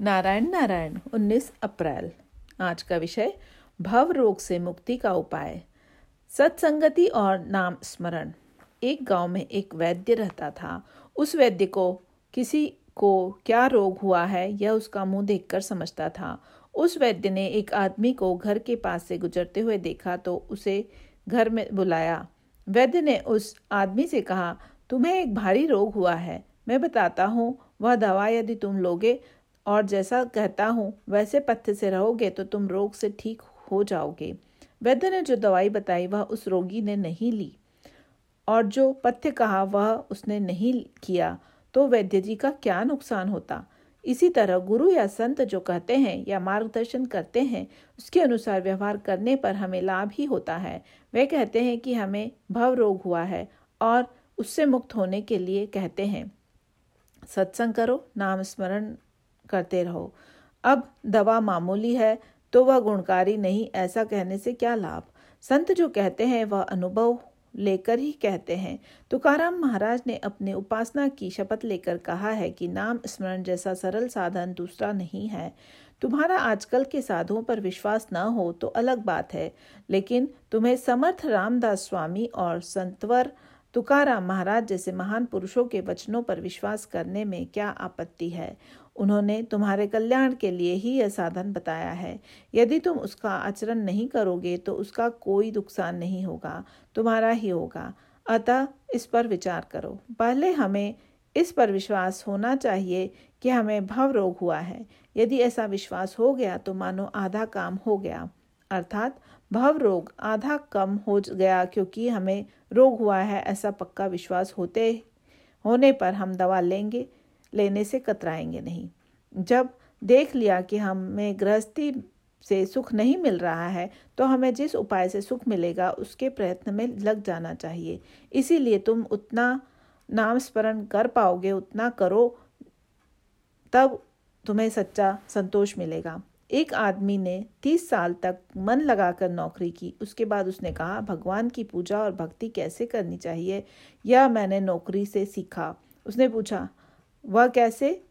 नारायण नारायण 19 अप्रैल। आज का विषय, भव रोग से मुक्ति का उपाय। सत्संगति और नाम स्मरण। एक गाँव में एक वैद्य रहता था। उस वैद्य को, किसी को क्या रोग हुआ है, यह उसका मुँह देखकर समझता था। उस वैद्य ने एक आदमी को घर के पास से गुजरते हुए देखा तो उसे घर में बुलाया। वैद्य ने उस आदमी से कहा, तुम्हें एक भारी रोग हुआ है। मैं बताता हूँ, वह दवा यदि तुम लोगे और जैसा कहता हूँ, वैसे पथ्य से रहोगे तो तुम रोग से ठीक हो जाओगे। वैद्य ने जो दवाई बताई, वह उस रोगी ने नहीं ली। और जो पथ्य कहा, वह उसने नहीं किया। तो वैद्य जी का क्या नुकसान होता? इसी तरह गुरु या संत जो कहते हैं या मार्गदर्शन करते हैं, उसके अनुसार व्यवहार करने पर हमें लाभ ही होता है। वे कहते हैं कि हमें भव रोग हुआ है और उससे मुक्त होने के लिए कहते हैं, सत्संग करो, नाम स्मरण करते रहो। अब दवा मामूली है तो वह गुणकारी नहीं, ऐसा कहने से क्या लाभ? संत जो कहते हैं, वह अनुभव लेकर ही कहते हैं। तुकाराम महाराज ने अपने उपासना की शपथ लेकर कहा है कि नाम स्मरण जैसा सरल साधन दूसरा नहीं है। तुम्हारा आजकल के साधुओं पर विश्वास न हो तो अलग बात है, लेकिन तुम्हें समर्थ रामदास स्वामी और संतवर तुकाराम महाराज जैसे महान पुरुषों के वचनों पर विश्वास करने में क्या आपत्ति है? उन्होंने तुम्हारे कल्याण के लिए ही यह साधन बताया है। यदि तुम उसका आचरण नहीं करोगे तो उसका कोई नुकसान नहीं होगा, तुम्हारा ही होगा। अतः इस पर विचार करो। पहले हमें इस पर विश्वास होना चाहिए कि हमें भव रोग हुआ है। यदि ऐसा विश्वास हो गया तो मानो आधा काम हो गया। अर्थात भव रोग आधा कम हो गया क्योंकि हमें रोग हुआ है, ऐसा पक्का विश्वास होते होने पर हम दवा लेंगे, लेने से कतराएँगे नहीं। जब देख लिया कि हमें गृहस्थी से सुख नहीं मिल रहा है तो हमें जिस उपाय से सुख मिलेगा, उसके प्रयत्न में लग जाना चाहिए। इसीलिए तुम उतना नाम स्मरण कर पाओगे, उतना करो, तब तुम्हें सच्चा संतोष मिलेगा। एक आदमी ने तीस साल तक मन लगाकर नौकरी की। उसके बाद उसने कहा, भगवान की पूजा और भक्ति कैसे करनी चाहिए? यह मैंने नौकरी से सीखा। उसने पूछा, वह कैसे?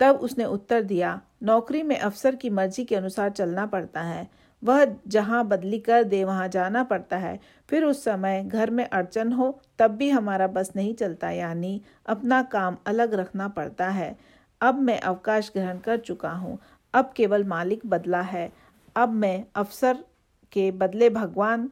तब उसने उत्तर दिया, नौकरी में अफसर की मर्ज़ी के अनुसार चलना पड़ता है। वह जहाँ बदली कर दे, वहाँ जाना पड़ता है। फिर उस समय घर में अड़चन हो, तब भी हमारा बस नहीं चलता। यानी अपना काम अलग रखना पड़ता है। अब मैं अवकाश ग्रहण कर चुका हूँ। अब केवल मालिक बदला है। अब मैं अफसर के बदले भगवान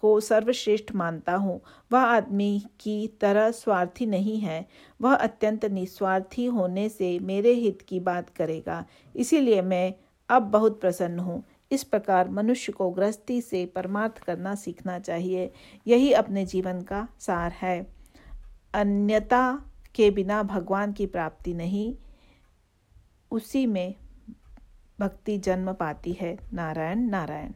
को सर्वश्रेष्ठ मानता हूँ। वह आदमी की तरह स्वार्थी नहीं है। वह अत्यंत निस्वार्थी होने से मेरे हित की बात करेगा। इसीलिए मैं अब बहुत प्रसन्न हूँ। इस प्रकार मनुष्य को गृहस्थी से परमार्थ करना सीखना चाहिए। यही अपने जीवन का सार है। अन्यता के बिना भगवान की प्राप्ति नहीं उसी में भक्ति जन्म पाती है। नारायण नारायण।